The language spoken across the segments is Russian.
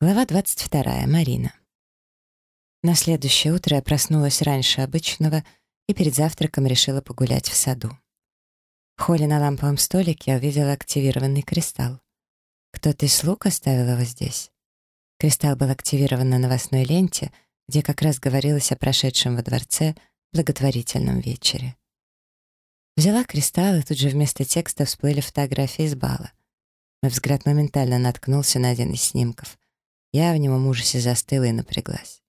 Глава 22. Марина. На следующее утро я проснулась раньше обычного и перед завтраком решила погулять в саду. В холле на ламповом столике я увидела активированный кристалл. Кто-то из слуг оставил его здесь. Кристалл был активирован на новостной ленте, где как раз говорилось о прошедшем во дворце благотворительном вечере. Взяла кристалл, и тут же вместо текста всплыли фотографии из бала. Мой взгляд моментально наткнулся на один из снимков — я в немом ужасе застыла и напряглась.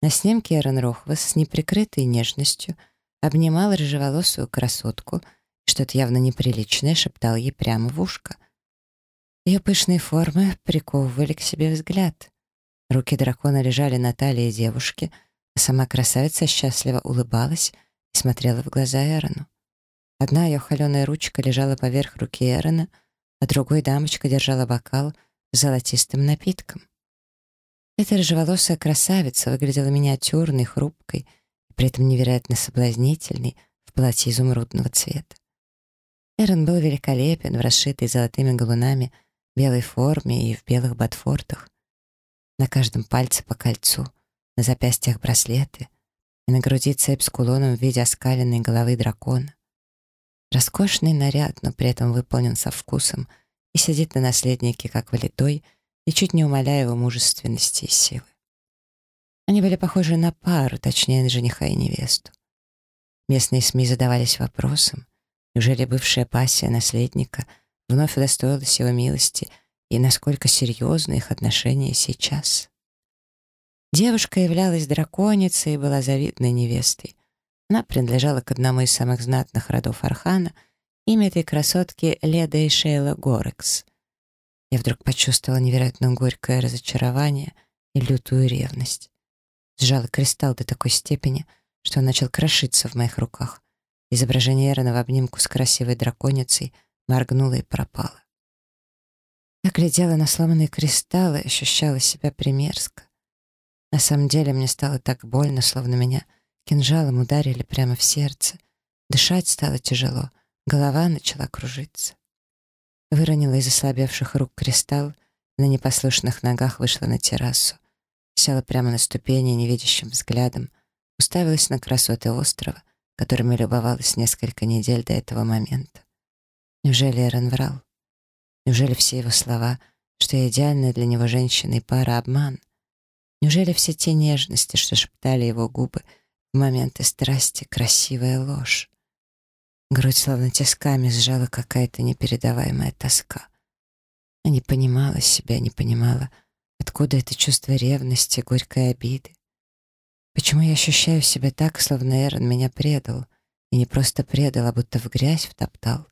На снимке Эрон Рохвас с неприкрытой нежностью обнимал рыжеволосую красотку и что-то явно неприличное шептал ей прямо в ушко. Ее пышные формы приковывали к себе взгляд. Руки дракона лежали на талии девушки, а сама красавица счастливо улыбалась и смотрела в глаза Эрону. Одна ее холеная ручка лежала поверх руки Эрона, а другой дамочка держала бокал с золотистым напитком. Эта рыжеволосая красавица выглядела миниатюрной, хрупкой, при этом невероятно соблазнительной в платье изумрудного цвета. Эрон был великолепен в расшитой золотыми галунами белой форме и в белых ботфортах. На каждом пальце по кольцу, на запястьях браслеты и на груди цепь с кулоном в виде оскаленной головы дракона. Роскошный наряд, но при этом выполнен со вкусом и сидит на наследнике, как валитой — ничуть не умаляя его мужественности и силы. Они были похожи на пару, точнее, на жениха и невесту. Местные СМИ задавались вопросом, неужели бывшая пассия наследника вновь удостоилась его милости и насколько серьезны их отношения сейчас. Девушка являлась драконицей и была завидной невестой. Она принадлежала к одному из самых знатных родов Архана. Имя этой красотки — Леда и Шейла Горекс — я вдруг почувствовала невероятно горькое разочарование и лютую ревность. Сжала кристалл до такой степени, что он начал крошиться в моих руках. Изображение Эрона в обнимку с красивой драконицей моргнуло и пропало. Я глядела на сломанные кристаллы и ощущала себя примерзко. На самом деле мне стало так больно, словно меня кинжалом ударили прямо в сердце. Дышать стало тяжело, голова начала кружиться. Выронила из ослабевших рук кристалл, на непослушных ногах вышла на террасу. Села прямо на ступени невидящим взглядом, уставилась на красоты острова, которыми любовалась несколько недель до этого момента. Неужели Эрен врал? Неужели все его слова, что я идеальная для него женщина и пара, обман? Неужели все те нежности, что шептали его губы в моменты страсти, красивая ложь? Грудь словно тисками сжала какая-то непередаваемая тоска. Я не понимала себя, не понимала, откуда это чувство ревности, горькой обиды. Почему я ощущаю себя так, словно Эрон меня предал, и не просто предал, а будто в грязь втоптал?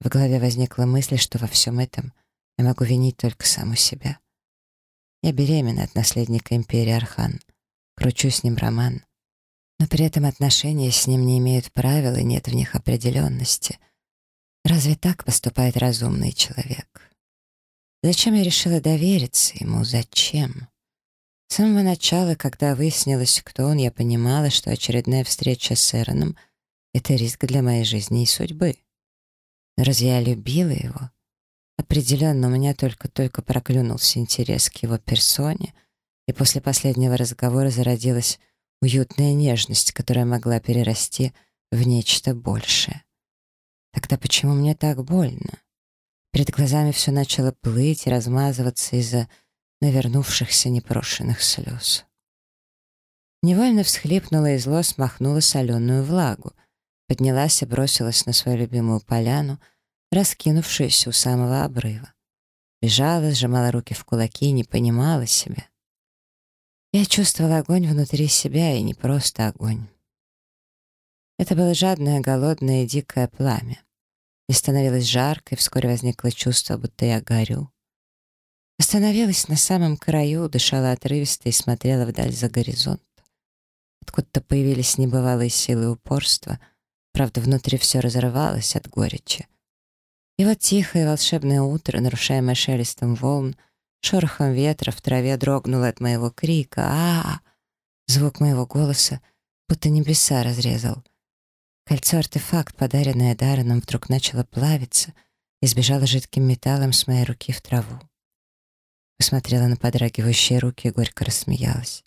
В голове возникла мысль, что во всем этом я могу винить только саму себя. Я беременна от наследника империи Архан, кручу с ним роман, но при этом отношения с ним не имеют правил и нет в них определенности. Разве так поступает разумный человек? Зачем я решила довериться ему? Зачем? С самого начала, когда выяснилось, кто он, я понимала, что очередная встреча с Эроном — это риск для моей жизни и судьбы. Но разве я любила его? Определенно, у меня только-только проклюнулся интерес к его персоне, и после последнего разговора зародилась уютная нежность, которая могла перерасти в нечто большее. Тогда почему мне так больно? Перед глазами все начало плыть и размазываться из-за навернувшихся непрошенных слез. Невольно всхлипнула и зло смахнула соленую влагу, поднялась и бросилась на свою любимую поляну, раскинувшуюся у самого обрыва. Бежала, сжимала руки в кулаки и не понимала себя. Я чувствовала огонь внутри себя, и не просто огонь. Это было жадное, голодное и дикое пламя. И становилось жарко, и вскоре возникло чувство, будто я горю. Остановилась на самом краю, дышала отрывисто и смотрела вдаль за горизонт. Откуда-то появились небывалые силы упорства, правда, внутри все разрывалось от горечи. И вот тихое волшебное утро, нарушаемое шелестом волн, Шорохом ветра в траве дрогнуло от моего крика. а, -а, -а Звук моего голоса будто небеса разрезал. Кольцо-артефакт, подаренное Дарреном, вдруг начало плавиться и сбежало жидким металлом с моей руки в траву. Посмотрела на подрагивающие руки и горько рассмеялась.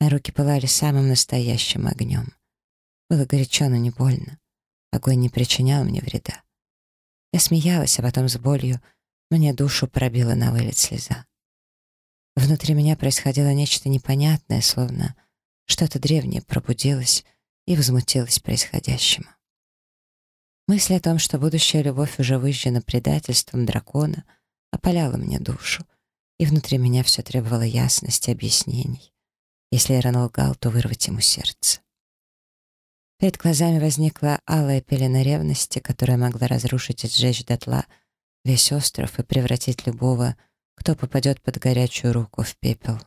Мои руки пылали самым настоящим огнем. Было горячо, но не больно. Огонь не причинял мне вреда. Я смеялась, а потом с болью мне душу пробила на вылет слеза. Внутри меня происходило нечто непонятное, словно что-то древнее пробудилось и возмутилось происходящему. Мысль о том, что будущая любовь уже выжжена предательством дракона, опаляла мне душу, и внутри меня все требовало ясности объяснений. Если Эрон лгал, то вырвать ему сердце. Перед глазами возникла алая пелена ревности, которая могла разрушить и сжечь дотла весь остров и превратить любого, кто попадет под горячую руку, в пепел.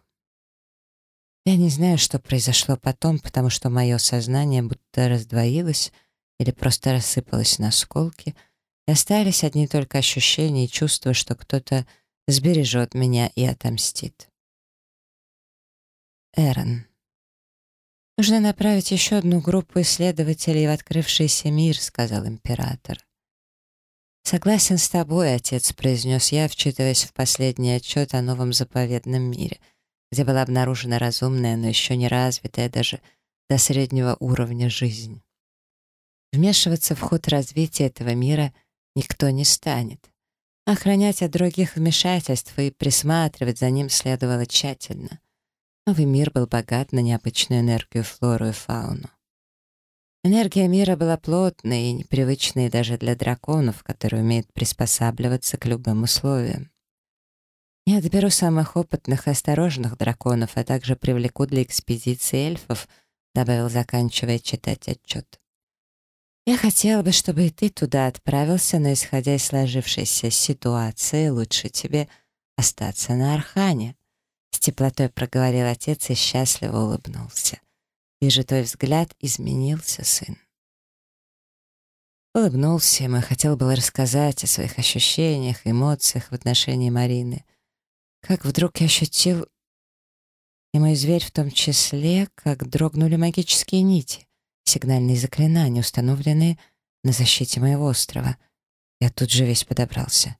Я не знаю, что произошло потом, потому что мое сознание будто раздвоилось или просто рассыпалось на осколки, и остались одни только ощущения и чувства, что кто-то сбережет меня и отомстит. Эрон. «Нужно направить еще одну группу исследователей в открывшийся мир», — сказал император. «Согласен с тобой, отец», — произнес я, вчитываясь в последний отчет о новом заповедном мире, где была обнаружена разумная, но еще не развитая даже до среднего уровня жизнь. Вмешиваться в ход развития этого мира никто не станет. Охранять от других вмешательств и присматривать за ним следовало тщательно. Новый мир был богат на необычную энергию флору и фауну. Энергия мира была плотной и непривычной даже для драконов, которые умеют приспосабливаться к любым условиям. Я отберу самых опытных и осторожных драконов, а также привлеку для экспедиции эльфов, добавил, заканчивая читать отчет. Я хотела бы, чтобы и ты туда отправился, но исходя из сложившейся ситуации, лучше тебе остаться на Архане. С теплотой проговорил отец и счастливо улыбнулся. Вижу, твой взгляд изменился, сын. Улыбнулся ему и хотел было рассказать о своих ощущениях, эмоциях в отношении Марины. Как вдруг я ощутил, и мой зверь в том числе, как дрогнули магические нити, сигнальные заклинания, установленные на защите моего острова. Я тут же весь подобрался.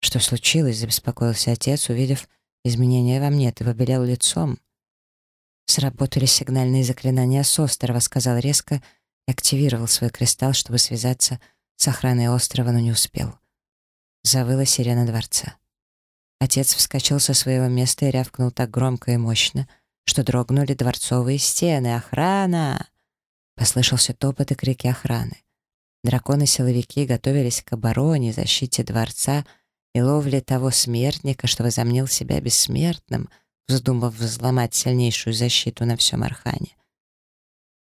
Что случилось, забеспокоился отец, увидев, Изменения во мне, ты побелел лицом. Сработали сигнальные заклинания с острова, сказал резко и активировал свой кристалл, чтобы связаться с охраной острова, но не успел. Завыла сирена дворца. Отец вскочил со своего места и рявкнул так громко и мощно, что дрогнули дворцовые стены. «Охрана!» Послышался топот и крики охраны. Драконы-силовики готовились к обороне, защите дворца — и ловли того смертника, что возомнил себя бессмертным, вздумав взломать сильнейшую защиту на всем Архане.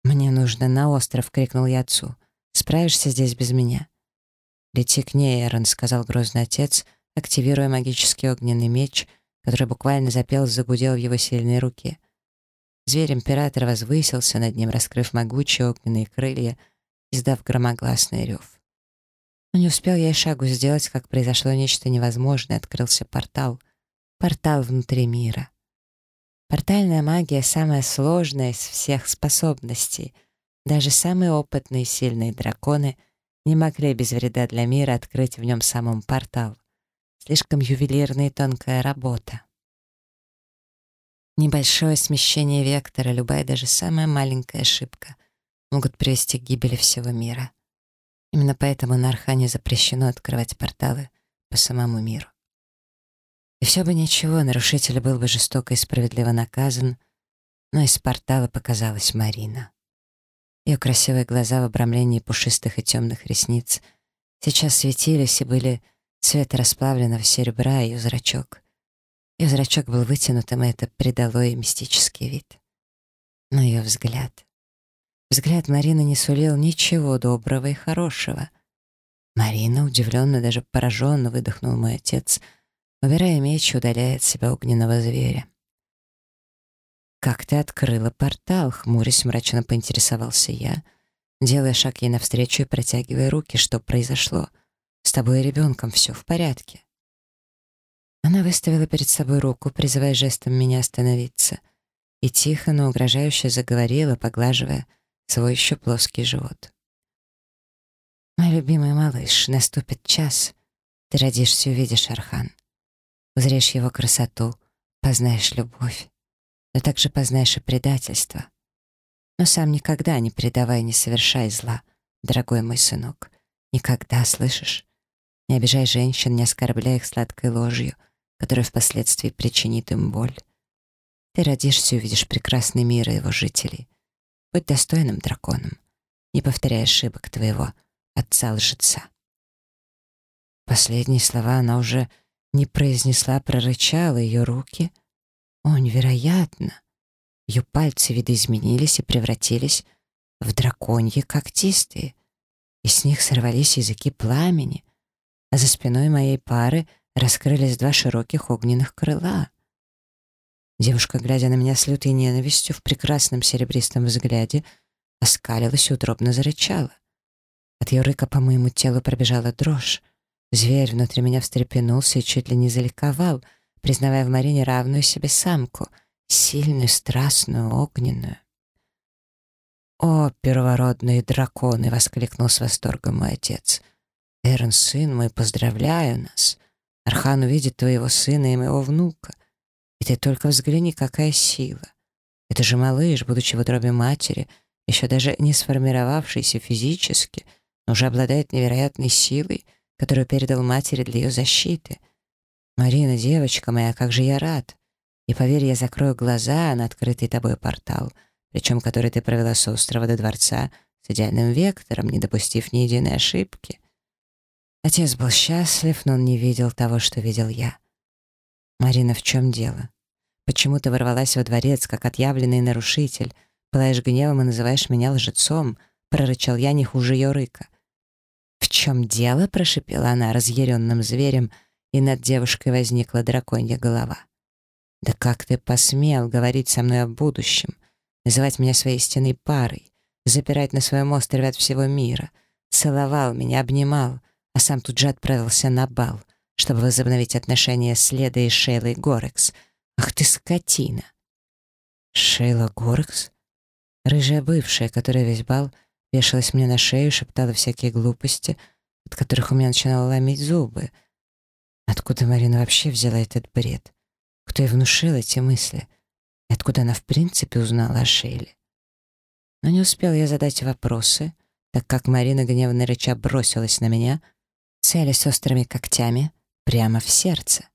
«Мне нужно на остров!» — крикнул я отцу. «Справишься здесь без меня?» «Лети к ней, Эрон», — сказал грозный отец, активируя магический огненный меч, который буквально запел загудел в его сильной руке. Зверь императора возвысился над ним, раскрыв могучие огненные крылья, издав громогласный рев. Но не успел я и шагу сделать, как произошло нечто невозможное, открылся портал. Портал внутри мира. Портальная магия — самая сложная из всех способностей. Даже самые опытные и сильные драконы не могли без вреда для мира открыть в нем самом портал. Слишком ювелирная и тонкая работа. Небольшое смещение вектора, любая даже самая маленькая ошибка могут привести к гибели всего мира. Именно поэтому на Архане запрещено открывать порталы по самому миру. И все бы ничего, нарушитель был бы жестоко и справедливо наказан, но из портала показалась Марина. Ее красивые глаза в обрамлении пушистых и темных ресниц сейчас светились и были цвета расплавленного серебра, ее зрачок. Ее зрачок был вытянутым, и это придало ей мистический вид. Но ее взгляд... Взгляд Марины не сулил ничего доброго и хорошего. Марина, удивленно, даже пораженно выдохнул мой отец, убирая меч, удаляя от себя огненного зверя. «Как ты открыла портал?» — хмурясь мрачно поинтересовался я, делая шаг ей навстречу и протягивая руки. «Что произошло? С тобой и ребенком все в порядке?» Она выставила перед собой руку, призывая жестом меня остановиться, и тихо, но угрожающе заговорила, поглаживая свой еще плоский живот. «Мой любимый малыш, наступит час. Ты родишься и увидишь, Архан. Узришь его красоту, познаешь любовь, но также познаешь и предательство. Но сам никогда не предавай, не совершай зла, дорогой мой сынок. Никогда, слышишь? Не обижай женщин, не оскорбляй их сладкой ложью, которая впоследствии причинит им боль. Ты родишься и увидишь прекрасный мир и его жителей. Будь достойным драконом. Не повторяй ошибок твоего отца-лжеца. Последние слова она уже не произнесла, прорычала ее руки. О, невероятно! Ее пальцы видоизменились и превратились в драконьи когтистые, и с них сорвались языки пламени, а за спиной моей пары раскрылись два широких огненных крыла. Девушка, глядя на меня с лютой ненавистью, в прекрасном серебристом взгляде, оскалилась и утробно зарычала. От ее рыка по моему телу пробежала дрожь. Зверь внутри меня встрепенулся и чуть ли не заликовал, признавая в Марине равную себе самку, сильную, страстную, огненную. «О, первородные драконы!» — воскликнул с восторгом мой отец. «Эрн, сын мой, поздравляю нас! Архан увидит твоего сына и моего внука. И ты только взгляни, какая сила! Это же малыш, будучи в утробе матери, еще даже не сформировавшийся физически, но уже обладает невероятной силой — которую передал матери для ее защиты. «Марина, девочка моя, как же я рад! И поверь, я закрою глаза на открытый тобой портал, причем который ты провела с острова до дворца с идеальным вектором, не допустив ни единой ошибки». Отец был счастлив, но он не видел того, что видел я. «Марина, в чем дело? Почему ты ворвалась во дворец, как отъявленный нарушитель, пылаешь гневом и называешь меня лжецом?» — прорычал я не хуже ее рыка. «В чем дело?» — прошипела она разъяренным зверем, и над девушкой возникла драконья голова. «Да как ты посмел говорить со мной о будущем, называть меня своей истинной парой, запирать на своем острове от всего мира, целовал меня, обнимал, а сам тут же отправился на бал, чтобы возобновить отношения с Ледой и Шейлой Горекс. Ах ты скотина!» «Шейла Горекс?» Рыжая бывшая, которая весь бал вешалась мне на шею, шептала всякие глупости, от которых у меня начинало ломить зубы. Откуда Марина вообще взяла этот бред? Кто ей внушил эти мысли? И откуда она в принципе узнала о Шейле? Но не успел я задать вопросы, так как Марина гневно рыча бросилась на меня, целясь острыми когтями прямо в сердце.